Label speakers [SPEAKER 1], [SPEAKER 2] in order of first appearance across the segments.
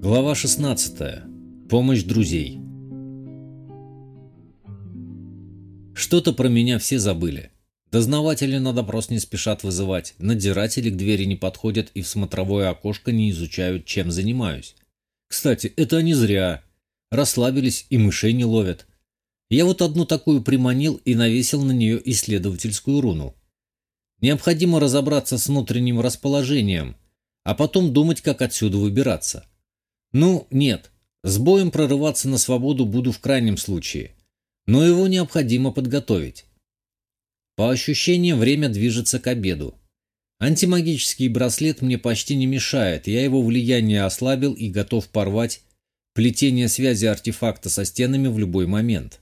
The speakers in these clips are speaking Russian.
[SPEAKER 1] Глава 16. Помощь друзей. Что-то про меня все забыли. Дознаватели на допрос не спешат вызывать, надзиратели к двери не подходят и в смотровое окошко не изучают, чем занимаюсь. Кстати, это они зря. Расслабились и мышей не ловят. Я вот одну такую приманил и навесил на нее исследовательскую руну. Необходимо разобраться с внутренним расположением, а потом думать, как отсюда выбираться. Ну, нет, с боем прорываться на свободу буду в крайнем случае, но его необходимо подготовить. По ощущениям, время движется к обеду. Антимагический браслет мне почти не мешает, я его влияние ослабил и готов порвать плетение связи артефакта со стенами в любой момент.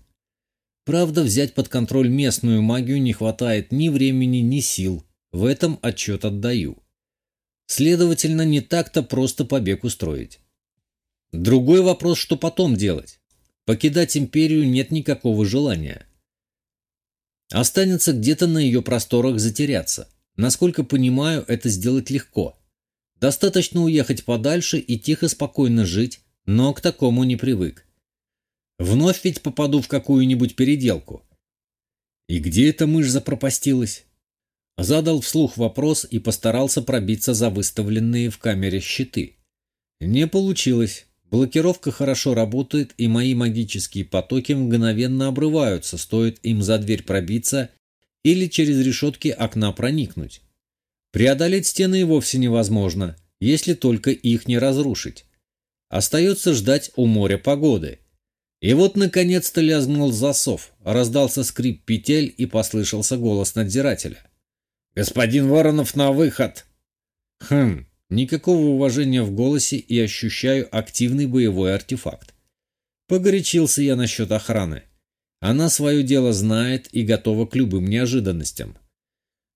[SPEAKER 1] Правда, взять под контроль местную магию не хватает ни времени, ни сил. В этом отчет отдаю. Следовательно, не так-то просто побег устроить. Другой вопрос, что потом делать. Покидать империю нет никакого желания. Останется где-то на ее просторах затеряться. Насколько понимаю, это сделать легко. Достаточно уехать подальше и тихо-спокойно жить, но к такому не привык. Вновь ведь попаду в какую-нибудь переделку. И где эта мышь запропастилась? Задал вслух вопрос и постарался пробиться за выставленные в камере щиты. Не получилось. Блокировка хорошо работает, и мои магические потоки мгновенно обрываются, стоит им за дверь пробиться или через решетки окна проникнуть. Преодолеть стены вовсе невозможно, если только их не разрушить. Остается ждать у моря погоды – и вот, наконец-то, лязгнул засов, раздался скрип петель и послышался голос надзирателя. «Господин Воронов, на выход!» Хм, никакого уважения в голосе и ощущаю активный боевой артефакт. Погорячился я насчет охраны. Она свое дело знает и готова к любым неожиданностям.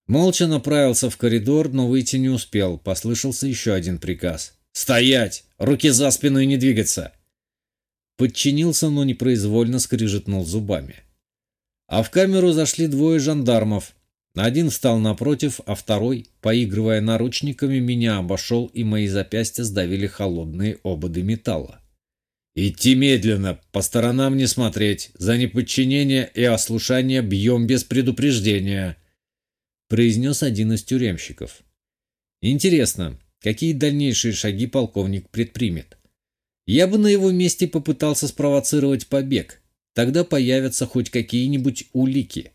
[SPEAKER 1] Молча направился в коридор, но выйти не успел. Послышался еще один приказ. «Стоять! Руки за спину и не двигаться!» Подчинился, но непроизвольно скрижетнул зубами. А в камеру зашли двое жандармов. Один встал напротив, а второй, поигрывая наручниками, меня обошел, и мои запястья сдавили холодные ободы металла. «Идти медленно, по сторонам не смотреть, за неподчинение и ослушание бьем без предупреждения», произнес один из тюремщиков. «Интересно, какие дальнейшие шаги полковник предпримет?» Я бы на его месте попытался спровоцировать побег. Тогда появятся хоть какие-нибудь улики.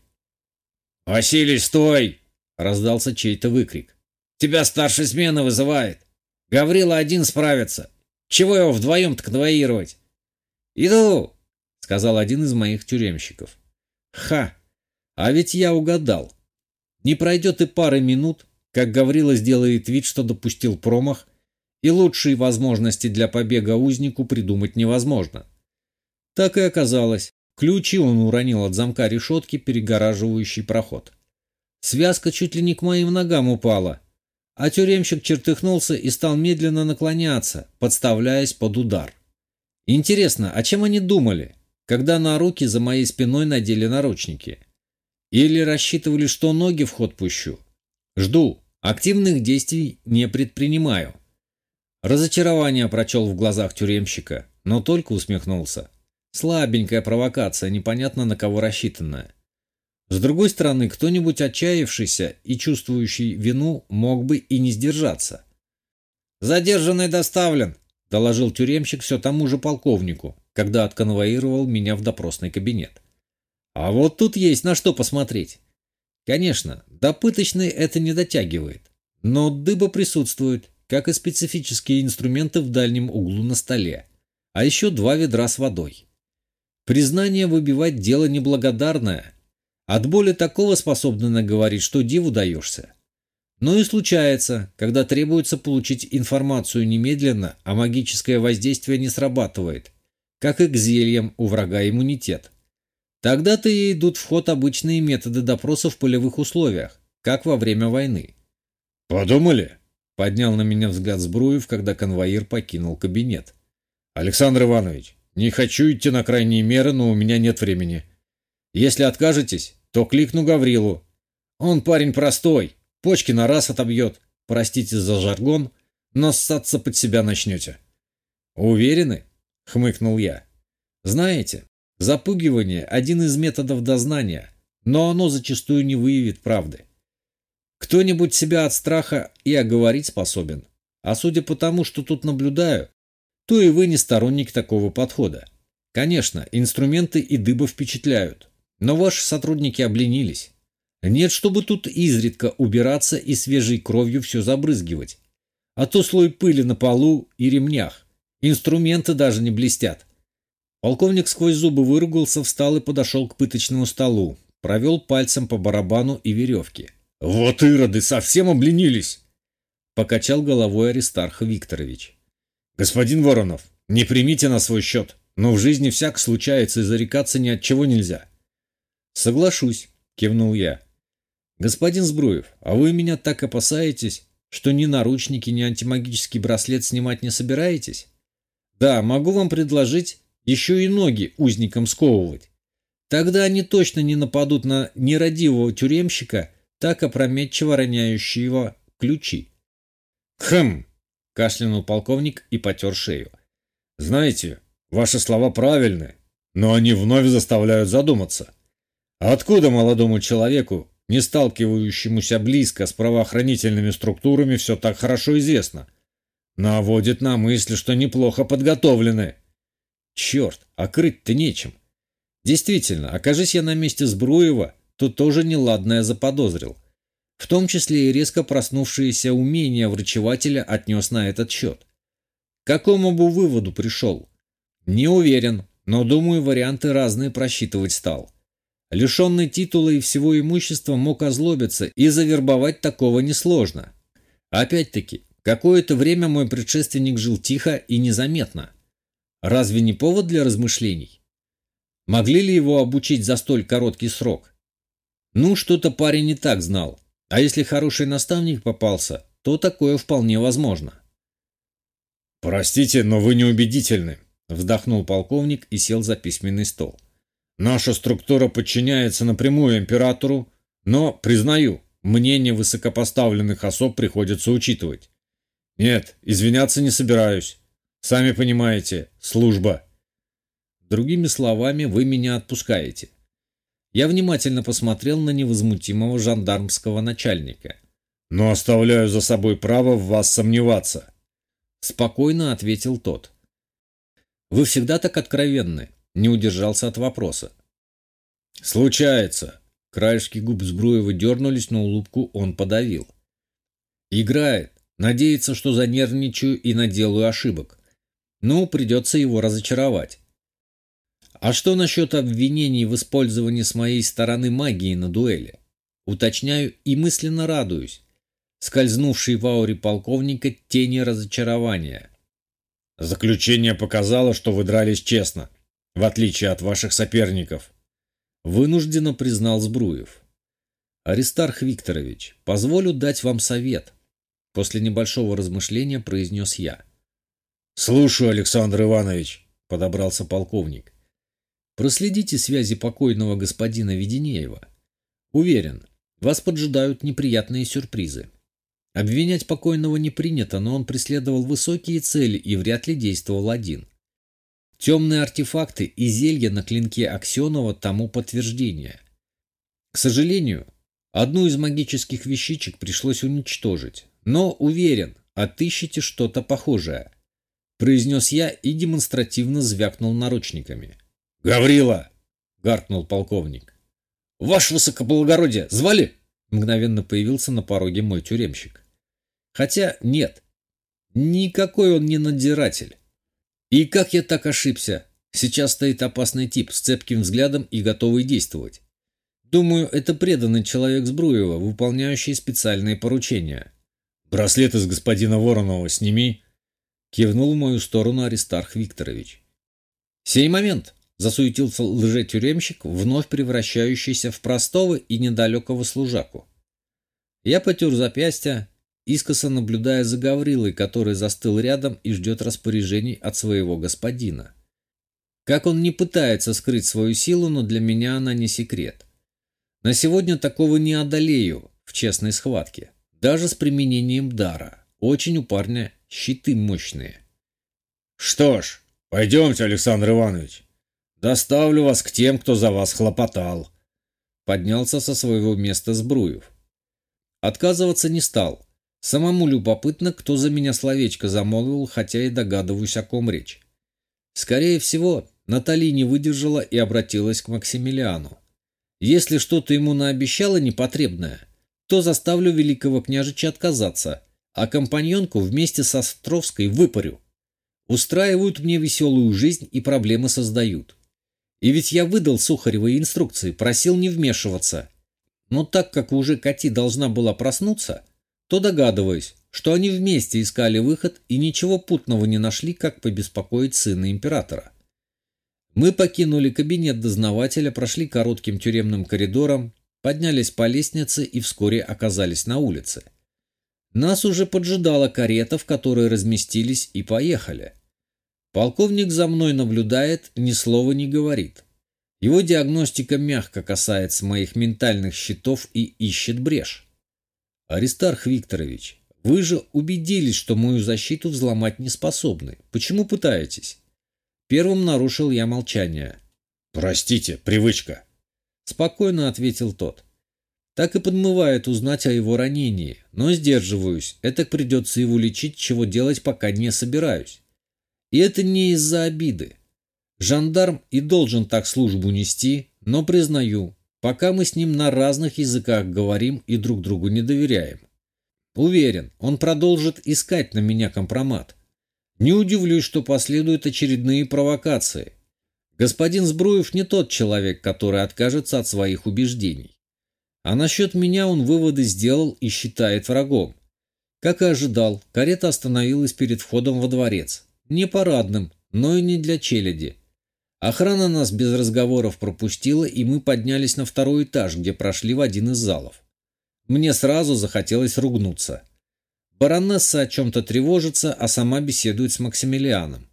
[SPEAKER 1] «Василий, стой!» — раздался чей-то выкрик. «Тебя старшая смена вызывает. Гаврила один справится. Чего его вдвоем-то конвоировать?» «Иду!» — сказал один из моих тюремщиков. «Ха! А ведь я угадал. Не пройдет и пары минут, как Гаврила сделает вид, что допустил промах, и лучшие возможности для побега узнику придумать невозможно. Так и оказалось. Ключи он уронил от замка решетки, перегораживающий проход. Связка чуть ли не к моим ногам упала, а тюремщик чертыхнулся и стал медленно наклоняться, подставляясь под удар. Интересно, а чем они думали, когда на руки за моей спиной надели наручники? Или рассчитывали, что ноги в ход пущу? Жду, активных действий не предпринимаю. Разочарование прочел в глазах тюремщика, но только усмехнулся. Слабенькая провокация, непонятно на кого рассчитанная. С другой стороны, кто-нибудь отчаявшийся и чувствующий вину мог бы и не сдержаться. «Задержанный доставлен», — доложил тюремщик все тому же полковнику, когда отконвоировал меня в допросный кабинет. «А вот тут есть на что посмотреть». Конечно, до пыточной это не дотягивает, но дыба присутствует, как и специфические инструменты в дальнем углу на столе, а еще два ведра с водой. Признание выбивать дело неблагодарное. От боли такого способны наговорить, что диву даешься. Но и случается, когда требуется получить информацию немедленно, а магическое воздействие не срабатывает, как и к зельям у врага иммунитет. Тогда-то и идут в ход обычные методы допроса в полевых условиях, как во время войны.
[SPEAKER 2] «Подумали?»
[SPEAKER 1] Поднял на меня взгляд Сбруев, когда конвоир покинул кабинет.
[SPEAKER 2] «Александр Иванович, не хочу идти на крайние меры, но у меня нет времени. Если откажетесь, то кликну Гаврилу. Он парень простой, почки на раз отобьет. Простите за жаргон, но ссаться под себя начнете».
[SPEAKER 1] Уверены? Хмыкнул я. Знаете, запугивание – один из методов дознания, но оно зачастую не выявит правды. Кто-нибудь себя от страха и оговорить способен. А судя по тому, что тут наблюдаю, то и вы не сторонник такого подхода. Конечно, инструменты и дыба впечатляют, но ваши сотрудники обленились. Нет, чтобы тут изредка убираться и свежей кровью все забрызгивать. А то слой пыли на полу и ремнях. Инструменты даже не блестят. Полковник сквозь зубы выругался, встал и подошел к пыточному столу. Провел пальцем по барабану и веревке.
[SPEAKER 2] «Вот ироды, совсем обленились!»
[SPEAKER 1] Покачал головой Аристарх Викторович.
[SPEAKER 2] «Господин Воронов, не примите на свой счет, но в жизни всяк случается и зарекаться ни от чего нельзя».
[SPEAKER 1] «Соглашусь», — кивнул я. «Господин Збруев, а вы меня так опасаетесь, что ни наручники, ни антимагический браслет снимать не собираетесь? Да, могу вам предложить еще и ноги узникам сковывать. Тогда они точно не нападут на нерадивого тюремщика, так опрометчиво роняющего ключи.
[SPEAKER 2] «Хм!» – кашлянул полковник и потер шею. «Знаете, ваши слова правильны, но они вновь заставляют задуматься. Откуда молодому человеку, не сталкивающемуся близко с правоохранительными структурами, все так хорошо известно? Наводит на мысль, что неплохо подготовлены».
[SPEAKER 1] «Черт, а крыть-то нечем. Действительно, окажись я на месте Сбруева, то тоже неладное заподозрил» в том числе и резко проснувшееся умение врачевателя отнес на этот счет. К какому бы выводу пришел? Не уверен, но думаю, варианты разные просчитывать стал. Лишенный титула и всего имущества мог озлобиться, и завербовать такого несложно. Опять-таки, какое-то время мой предшественник жил тихо и незаметно. Разве не повод для размышлений? Могли ли его обучить за столь короткий срок? Ну, что-то парень не так знал. А если хороший наставник попался, то такое вполне возможно.
[SPEAKER 2] «Простите, но вы неубедительны», — вздохнул полковник и сел за письменный стол. «Наша структура подчиняется напрямую императору, но, признаю, мнение высокопоставленных особ приходится учитывать. Нет, извиняться не собираюсь. Сами понимаете, служба».
[SPEAKER 1] Другими словами, вы меня отпускаете. Я внимательно посмотрел на невозмутимого жандармского начальника.
[SPEAKER 2] «Но оставляю за собой право в вас сомневаться», —
[SPEAKER 1] спокойно ответил тот. «Вы всегда так откровенны», — не удержался от вопроса.
[SPEAKER 2] «Случается».
[SPEAKER 1] Краешки губ Сбруева дернулись, но улыбку он подавил. «Играет. Надеется, что занервничаю и наделаю ошибок. Ну, придется его разочаровать. А что насчет обвинений в использовании с моей стороны магии на дуэли? Уточняю и мысленно радуюсь. Скользнувший в ауре полковника тени разочарования.
[SPEAKER 2] Заключение показало, что вы дрались честно, в отличие от ваших соперников.
[SPEAKER 1] Вынужденно признал Сбруев. Аристарх Викторович, позволю дать вам совет. После небольшого размышления произнес я.
[SPEAKER 2] Слушаю, Александр Иванович, подобрался полковник.
[SPEAKER 1] Проследите связи покойного господина Веденеева. Уверен, вас поджидают неприятные сюрпризы. Обвинять покойного не принято, но он преследовал высокие цели и вряд ли действовал один. Темные артефакты и зелья на клинке Аксенова тому подтверждение. К сожалению, одну из магических вещичек пришлось уничтожить, но, уверен, отыщите что-то похожее, произнес я и демонстративно звякнул наручниками.
[SPEAKER 2] «Гаврила!»
[SPEAKER 1] — гаркнул полковник. «Ваше высокоблагородие! Звали?» Мгновенно появился на пороге мой тюремщик. Хотя нет, никакой он не надзиратель. И как я так ошибся? Сейчас стоит опасный тип с цепким взглядом и готовый действовать. Думаю, это преданный человек Сбруева, выполняющий специальные поручения.
[SPEAKER 2] «Браслет из господина Воронова сними!»
[SPEAKER 1] Кивнул в мою сторону Аристарх Викторович. «Сей момент!» Засуетился лжетюремщик, вновь превращающийся в простого и недалекого служаку. Я потер запястья, искоса наблюдая за Гаврилой, который застыл рядом и ждет распоряжений от своего господина. Как он не пытается скрыть свою силу, но для меня она не секрет. На сегодня такого не одолею в честной схватке, даже с применением дара. Очень у парня щиты мощные.
[SPEAKER 2] Что ж, пойдемте, Александр Иванович. Доставлю вас к тем, кто за вас хлопотал.
[SPEAKER 1] Поднялся со своего места Сбруев. Отказываться не стал. Самому любопытно, кто за меня словечко замолвил, хотя и догадываюсь, о ком речь. Скорее всего, Натали не выдержала и обратилась к Максимилиану. Если что-то ему наобещало непотребное, то заставлю великого княжича отказаться, а компаньонку вместе со Островской выпарю. Устраивают мне веселую жизнь и проблемы создают. И ведь я выдал Сухаревой инструкции, просил не вмешиваться. Но так как уже Кати должна была проснуться, то догадываюсь, что они вместе искали выход и ничего путного не нашли, как побеспокоить сына императора. Мы покинули кабинет дознавателя, прошли коротким тюремным коридором, поднялись по лестнице и вскоре оказались на улице. Нас уже поджидала карета, в которой разместились и поехали. Полковник за мной наблюдает, ни слова не говорит. Его диагностика мягко касается моих ментальных щитов и ищет брешь. Аристарх Викторович, вы же убедились, что мою защиту взломать не способны. Почему пытаетесь? Первым нарушил я молчание.
[SPEAKER 2] «Простите, привычка», —
[SPEAKER 1] спокойно ответил тот. Так и подмывает узнать о его ранении, но сдерживаюсь, это придется его лечить, чего делать пока не собираюсь. И это не из-за обиды. Жандарм и должен так службу нести, но признаю, пока мы с ним на разных языках говорим и друг другу не доверяем. Уверен, он продолжит искать на меня компромат. Не удивлюсь, что последуют очередные провокации. Господин Сбруев не тот человек, который откажется от своих убеждений. А насчет меня он выводы сделал и считает врагом. Как и ожидал, карета остановилась перед входом во дворец. Не парадным, но и не для челяди. Охрана нас без разговоров пропустила, и мы поднялись на второй этаж, где прошли в один из залов. Мне сразу захотелось ругнуться. Баронесса о чем-то тревожится, а сама беседует с Максимилианом.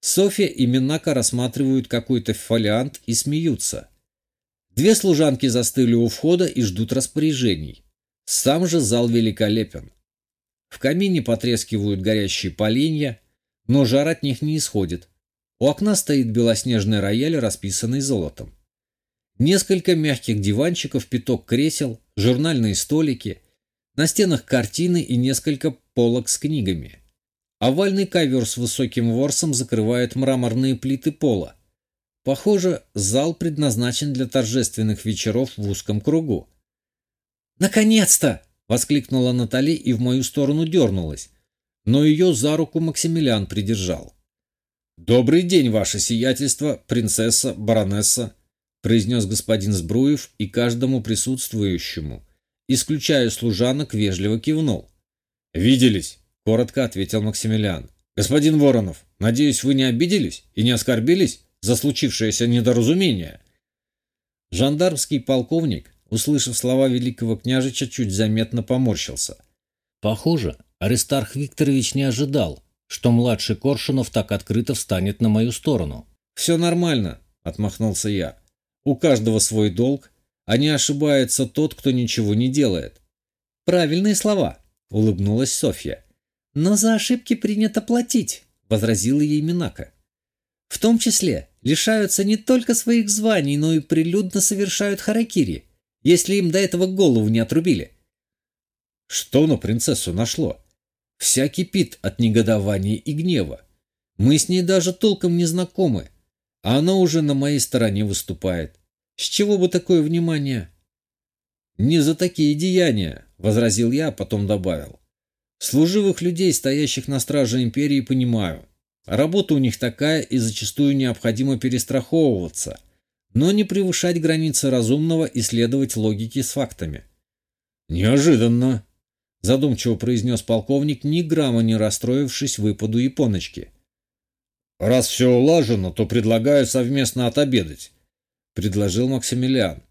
[SPEAKER 1] Софья и Минака рассматривают какой-то фолиант и смеются. Две служанки застыли у входа и ждут распоряжений. Сам же зал великолепен. В камине потрескивают горящие поленья, но жар от них не исходит. У окна стоит белоснежный рояль, расписанный золотом. Несколько мягких диванчиков, пяток кресел, журнальные столики – на стенах картины и несколько полок с книгами. Овальный ковер с высоким ворсом закрывает мраморные плиты пола. Похоже, зал предназначен для торжественных вечеров в узком кругу. «Наконец-то!» — воскликнула Натали и в мою сторону дернулась, но ее за руку Максимилиан придержал. «Добрый день, ваше сиятельство, принцесса, баронесса», — произнес господин Сбруев и каждому присутствующему, исключая служанок, вежливо кивнул. «Виделись», — коротко ответил Максимилиан. «Господин Воронов, надеюсь, вы не обиделись и не оскорбились за случившееся недоразумение?» Жандармский полковник, услышав слова великого княжича, чуть заметно поморщился. Похоже, Аристарх Викторович не ожидал, что младший Коршунов так открыто встанет на мою сторону. «Все нормально», — отмахнулся я. «У каждого свой долг, а не ошибается тот, кто ничего не делает. Правильные слова, улыбнулась Софья. Но за ошибки принято платить, возразила ей Минака. В том числе лишаются не только своих званий, но и прилюдно совершают харакири, если им до этого голову не отрубили. Что на принцессу нашло? Вся кипит от негодования и гнева. Мы с ней даже толком не знакомы, а она уже на моей стороне выступает. С чего бы такое внимание? Не за такие деяния, возразил я, а потом добавил. Служивых людей, стоящих на страже империи, понимаю. Работа у них такая, и зачастую необходимо перестраховываться, но не превышать границы разумного и следовать логике с фактами. Неожиданно, задумчиво произнес полковник, ни грамма не расстроившись выпаду японочки. Раз все улажено, то предлагаю совместно отобедать предложил Максимилиан.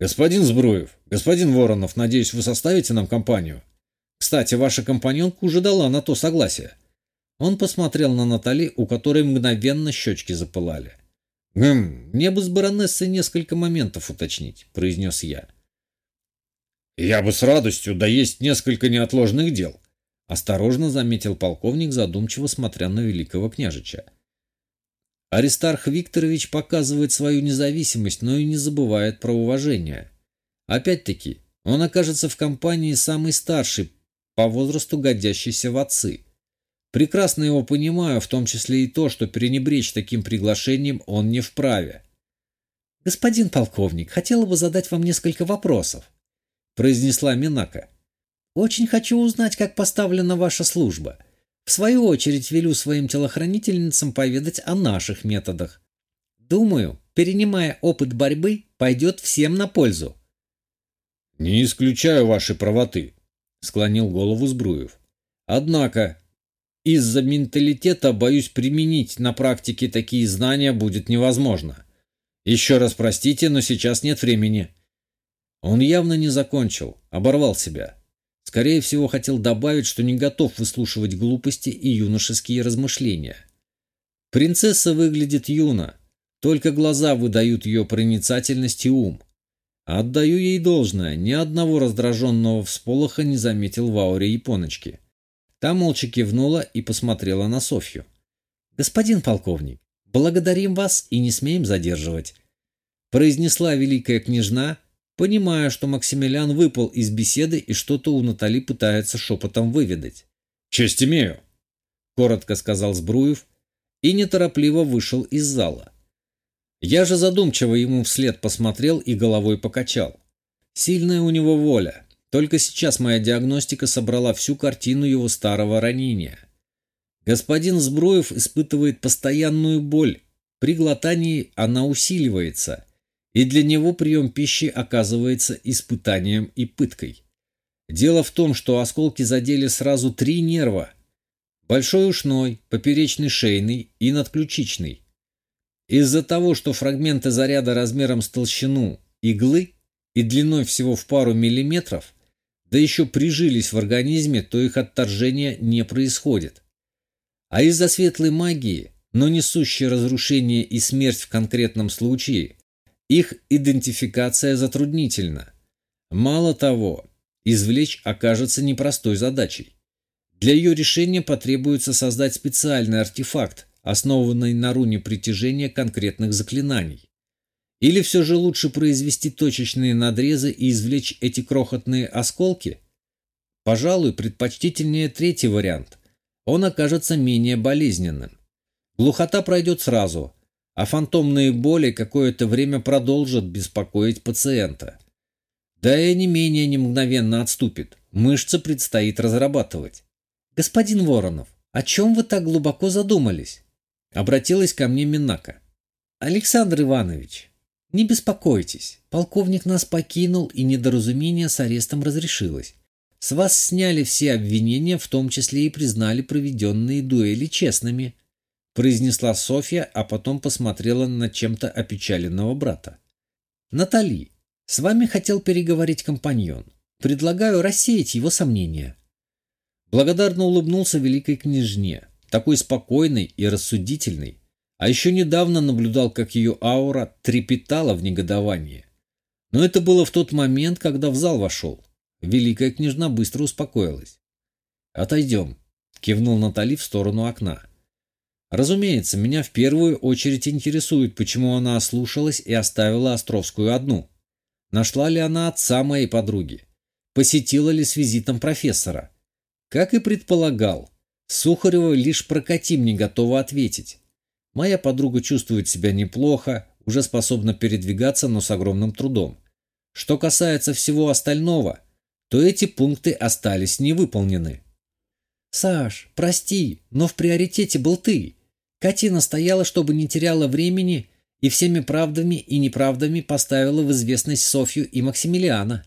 [SPEAKER 1] «Господин Збруев, господин Воронов, надеюсь, вы составите нам компанию? Кстати, ваша компаньонка уже дала на то согласие». Он посмотрел на Натали, у которой мгновенно щечки запылали. «Гм, мне бы с баронессой несколько моментов уточнить», — произнес я. «Я бы с радостью, да есть несколько неотложных дел», Осторожно заметил полковник, задумчиво смотря на великого княжича. Аристарх Викторович показывает свою независимость, но и не забывает про уважение. Опять-таки, он окажется в компании самый старший, по возрасту годящийся в отцы. Прекрасно его понимаю, в том числе и то, что пренебречь таким приглашением он не вправе. «Господин полковник, хотела бы задать вам несколько вопросов», — произнесла Минака. «Очень хочу узнать, как поставлена ваша служба. В свою очередь велю своим телохранительницам поведать о наших методах. Думаю, перенимая опыт борьбы, пойдет всем на пользу».
[SPEAKER 2] «Не исключаю вашей правоты», — склонил голову Сбруев. «Однако, из-за менталитета, боюсь, применить на практике такие знания будет невозможно. Еще раз простите, но сейчас нет времени». Он явно не закончил, оборвал себя. Скорее всего, хотел добавить, что не готов выслушивать глупости и юношеские размышления. Принцесса выглядит юно, только глаза выдают ее проницательность и ум. Отдаю ей должное, ни одного раздраженного всполоха не заметил в ауре японочки. Та молча кивнула и посмотрела на Софью. «Господин полковник, благодарим вас и не смеем задерживать», произнесла великая княжна, понимая, что Максимилиан выпал из беседы и что-то у Натали пытается шепотом выведать. «Честь имею», — коротко сказал Сбруев и неторопливо вышел из зала. Я же задумчиво ему вслед посмотрел и головой покачал. Сильная у него воля. Только сейчас моя диагностика собрала всю картину его старого ранения. Господин Сбруев испытывает постоянную боль. При глотании она усиливается, и для него прием пищи оказывается испытанием и пыткой. Дело в том, что осколки задели сразу три нерва. Большой ушной, поперечный шейный и надключичный. Из-за того, что фрагменты заряда размером с толщину иглы и длиной всего в пару миллиметров, да еще прижились в организме, то их отторжение не происходит. А из-за светлой магии, но несущей разрушение и смерть в конкретном случае, их идентификация затруднительна. Мало того, извлечь окажется непростой задачей. Для ее решения потребуется создать специальный артефакт, основанной на руне притяжения конкретных заклинаний. Или все же лучше произвести точечные надрезы и извлечь эти крохотные осколки? Пожалуй, предпочтительнее третий вариант. Он окажется менее болезненным. Глухота пройдет сразу, а фантомные боли какое-то время продолжат беспокоить пациента. Да и не менее не мгновенно отступит. Мышцы предстоит разрабатывать. «Господин Воронов, о чем вы так глубоко задумались?» Обратилась ко мне Минака. «Александр Иванович, не беспокойтесь. Полковник нас покинул, и недоразумение с арестом разрешилось. С вас сняли все обвинения, в том числе и признали проведенные дуэли честными», произнесла Софья, а потом посмотрела на чем-то опечаленного брата. «Натали, с вами хотел переговорить компаньон. Предлагаю рассеять его сомнения». Благодарно улыбнулся великой княжне такой спокойный и рассудительный, а еще недавно наблюдал, как ее аура трепетала в негодовании. Но это было в тот момент, когда в зал вошел. Великая княжна быстро успокоилась. «Отойдем», — кивнул Натали в сторону окна. «Разумеется, меня в первую очередь интересует, почему она ослушалась и оставила Островскую одну. Нашла ли она отца моей подруги? Посетила ли с визитом профессора? Как и предполагал, Сухарева лишь прокатим не готова ответить. Моя подруга чувствует себя неплохо, уже способна передвигаться, но с огромным трудом. Что касается всего остального, то эти пункты остались невыполнены. «Саш, прости, но в приоритете был ты. Катя настояла, чтобы не теряла времени и всеми правдами и неправдами поставила в известность Софью и Максимилиана»,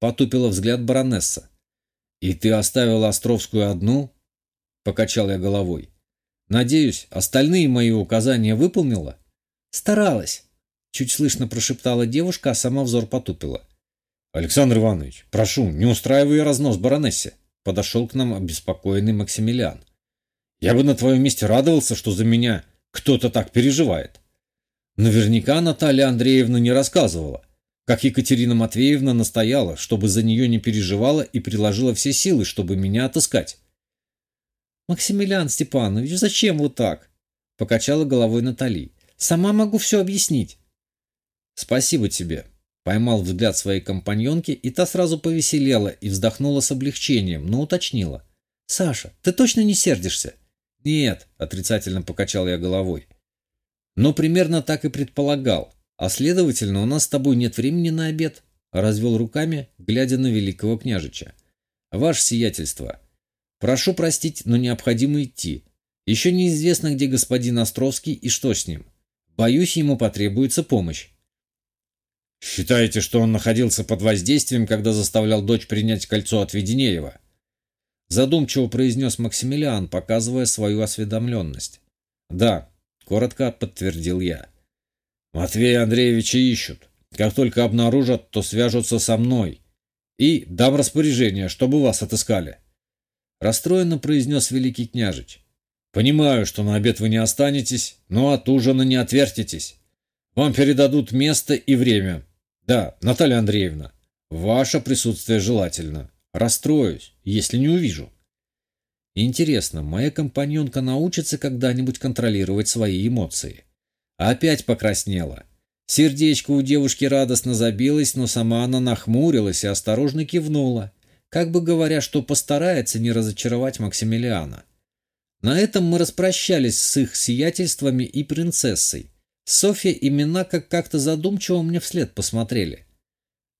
[SPEAKER 2] потупила взгляд баронесса. «И ты оставила Островскую одну?» Покачал я головой. Надеюсь, остальные мои указания выполнила? Старалась. Чуть слышно прошептала девушка, а сама взор потупила. Александр Иванович, прошу, не устраивай разнос баронессе. Подошел к нам обеспокоенный Максимилиан. Я бы на твоем месте радовался, что за меня кто-то так переживает. Наверняка Наталья Андреевна не рассказывала, как Екатерина Матвеевна настояла, чтобы за нее не переживала и приложила все силы, чтобы меня отыскать.
[SPEAKER 1] «Максимилиан Степанович, зачем вот так?» — покачала головой Натали. «Сама могу все объяснить». «Спасибо тебе», — поймал взгляд своей компаньонки, и та сразу повеселела и вздохнула с облегчением, но уточнила. «Саша, ты точно не сердишься?» «Нет», — отрицательно покачал я головой. «Но примерно так и предполагал. А следовательно, у нас с тобой нет времени на обед», — развел руками, глядя на великого княжича. «Ваше сиятельство, прошу простить, но необходимо идти. Еще неизвестно, где господин Островский и что с ним. Боюсь, ему потребуется помощь».
[SPEAKER 2] «Считаете, что он находился под воздействием, когда заставлял дочь принять кольцо от Веденеева?»
[SPEAKER 1] Задумчиво произнес Максимилиан, показывая свою осведомленность. «Да», — коротко подтвердил я.
[SPEAKER 2] Матвея Андреевича ищут. Как только обнаружат, то свяжутся со мной. И дам распоряжение, чтобы вас отыскали.
[SPEAKER 1] Расстроенно произнес великий княжич.
[SPEAKER 2] Понимаю, что на обед вы не останетесь, но от ужина не отвертитесь. Вам передадут место и время. Да, Наталья Андреевна, ваше присутствие желательно. Расстроюсь, если не увижу.
[SPEAKER 1] Интересно, моя компаньонка научится когда-нибудь контролировать свои эмоции? Опять покраснела. Сердечко у девушки радостно забилось, но сама она нахмурилась и осторожно кивнула, как бы говоря, что постарается не разочаровать Максимилиана. На этом мы распрощались с их сиятельствами и принцессой. Софья и Минака как-то задумчиво мне вслед посмотрели.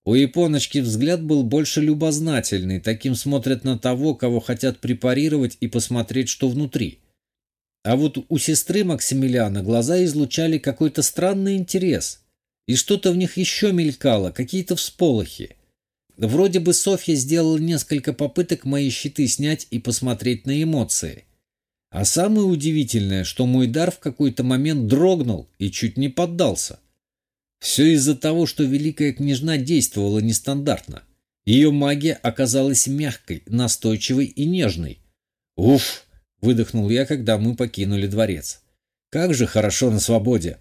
[SPEAKER 1] У японочки взгляд был больше любознательный, таким смотрят на того, кого хотят препарировать и посмотреть, что внутри. А вот у сестры Максимилиана глаза излучали какой-то странный интерес. И что-то в них еще мелькало, какие-то всполохи. Вроде бы Софья сделала несколько попыток мои щиты снять и посмотреть на эмоции. А самое удивительное, что мой дар в какой-то момент дрогнул и чуть не поддался. Все из-за того, что Великая Княжна действовала нестандартно. Ее магия оказалась мягкой, настойчивой и нежной. Уф! Выдохнул я, когда мы покинули дворец. Как же хорошо на свободе.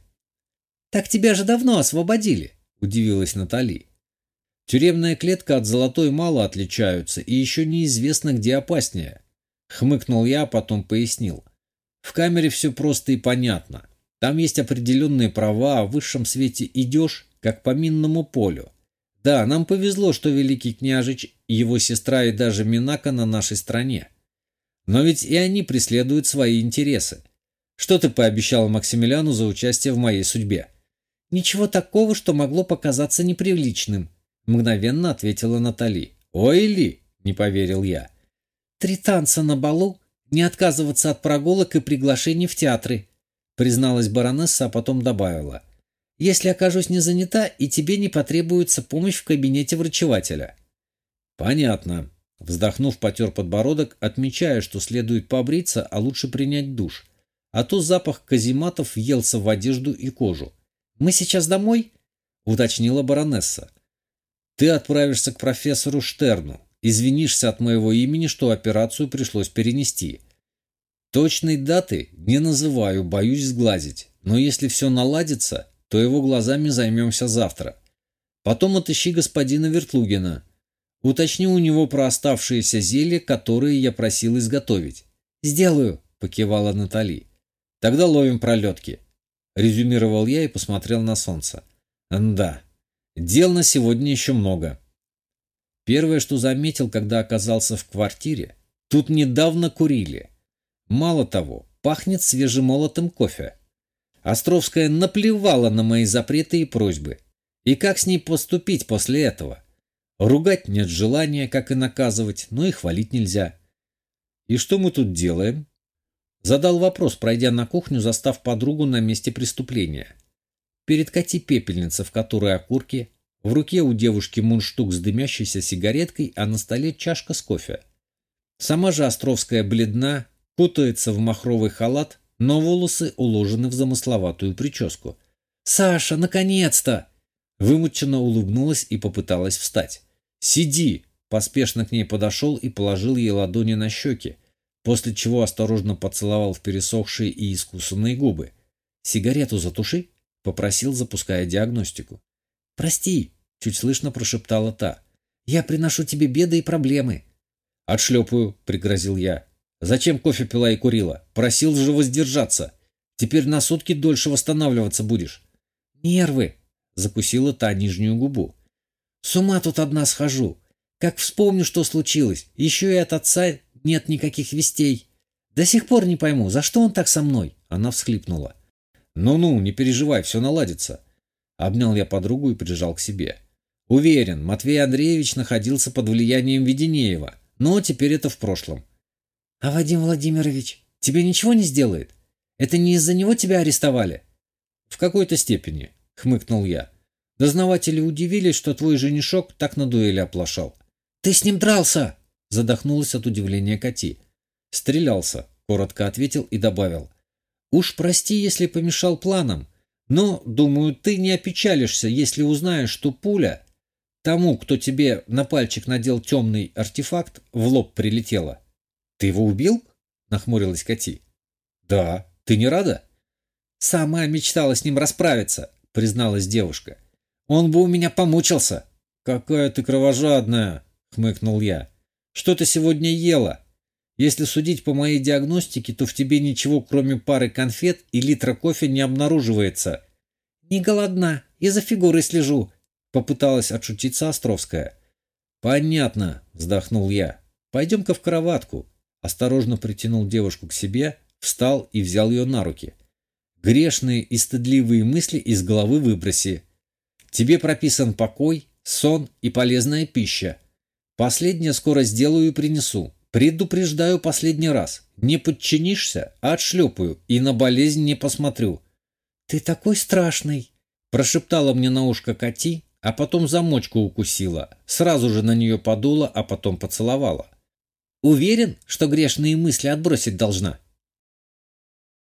[SPEAKER 1] Так тебя же давно освободили, удивилась Натали. Тюремная клетка от золотой мало отличаются, и еще неизвестно, где опаснее. Хмыкнул я, а потом пояснил. В камере все просто и понятно. Там есть определенные права, а в высшем свете идешь, как по минному полю. Да, нам повезло, что великий княжич, его сестра и даже Минака на нашей стороне. Но ведь и они преследуют свои интересы. Что ты пообещал Максимилиану за участие в моей судьбе? Ничего такого, что могло показаться неприличным, мгновенно ответила Натали. Ой ли, не поверил я. Три танца на балу, не отказываться от прогулок и приглашений в театры, призналась баронесса, а потом добавила. Если окажусь не занята, и тебе не потребуется помощь в кабинете врачевателя. Понятно, Вздохнув, потер подбородок, отмечая, что следует побриться, а лучше принять душ. А то запах казематов въелся в одежду и кожу. «Мы сейчас домой?» — уточнила баронесса. «Ты отправишься к профессору Штерну. Извинишься от моего имени, что операцию пришлось перенести. Точной даты не называю, боюсь сглазить. Но если все наладится, то его глазами займемся завтра. Потом отыщи господина Вертлугина. Уточни у него про оставшиеся зелья, которые я просил изготовить. «Сделаю», — покивала Натали. «Тогда ловим пролетки», — резюмировал я и посмотрел на солнце. «Да, дел на сегодня еще много». Первое, что заметил, когда оказался в квартире, тут недавно курили. Мало того, пахнет свежемолотым кофе. Островская наплевала на мои запреты и просьбы. И как с ней поступить после этого? Ругать нет желания, как и наказывать, но и хвалить нельзя. «И что мы тут делаем?» Задал вопрос, пройдя на кухню, застав подругу на месте преступления. Перед Кати пепельница, в которой окурки, в руке у девушки мундштук с дымящейся сигареткой, а на столе чашка с кофе. Сама же Островская бледна, кутается в махровый халат, но волосы уложены в замысловатую прическу. «Саша, наконец-то!» Вымученно улыбнулась и попыталась встать. «Сиди!» Поспешно к ней подошел и положил ей ладони на щеки, после чего осторожно поцеловал в пересохшие и искусанные губы. «Сигарету затуши?» — попросил, запуская диагностику. «Прости!» — чуть слышно прошептала та. «Я приношу тебе беды и проблемы». «Отшлепаю!» — пригрозил я. Зачем кофе пила и курила? Просил же воздержаться. Теперь на сутки дольше восстанавливаться будешь. Нервы, закусила та нижнюю губу. С ума тут одна схожу. Как вспомню, что случилось. Еще и от отца нет никаких вестей. До сих пор не пойму, за что он так со мной? Она всхлипнула. Ну-ну, не переживай, все наладится. Обнял я подругу и прижал к себе. Уверен, Матвей Андреевич находился под влиянием Веденеева, но теперь это в прошлом. А Вадим Владимирович тебе ничего не сделает? Это не из-за него тебя арестовали? В какой-то степени, хмыкнул я. Дознаватели удивились, что твой женишок так на дуэли оплошал. Ты с ним дрался! Задохнулась от удивления Кати. Стрелялся, коротко ответил и добавил. Уж прости, если помешал планам, но, думаю, ты не опечалишься, если узнаешь, что пуля тому, кто тебе на пальчик надел темный артефакт, в лоб прилетела. Ты его убил? Нахмурилась Кати. Да. Ты не рада? Сама мечтала с ним расправиться, призналась девушка. Он бы у меня помучился. Какая ты кровожадная, хмыкнул я. Что ты сегодня ела? Если судить по моей диагностике, то в тебе ничего, кроме пары конфет и литра кофе, не обнаруживается. Не голодна, и за фигурой слежу, попыталась отшутиться Островская. Понятно, вздохнул я. Пойдем-ка в кроватку. Осторожно притянул девушку к себе, встал и взял ее на руки. Грешные и стыдливые мысли из головы выброси. Тебе прописан покой, сон и полезная пища. Последнее скоро сделаю и принесу. Предупреждаю последний раз. Не подчинишься, отшлепаю и на болезнь не посмотрю. Ты такой страшный, прошептала мне на ушко Кати, а потом замочку укусила. Сразу же на нее подула, а потом поцеловала. Уверен, что грешные мысли отбросить должна?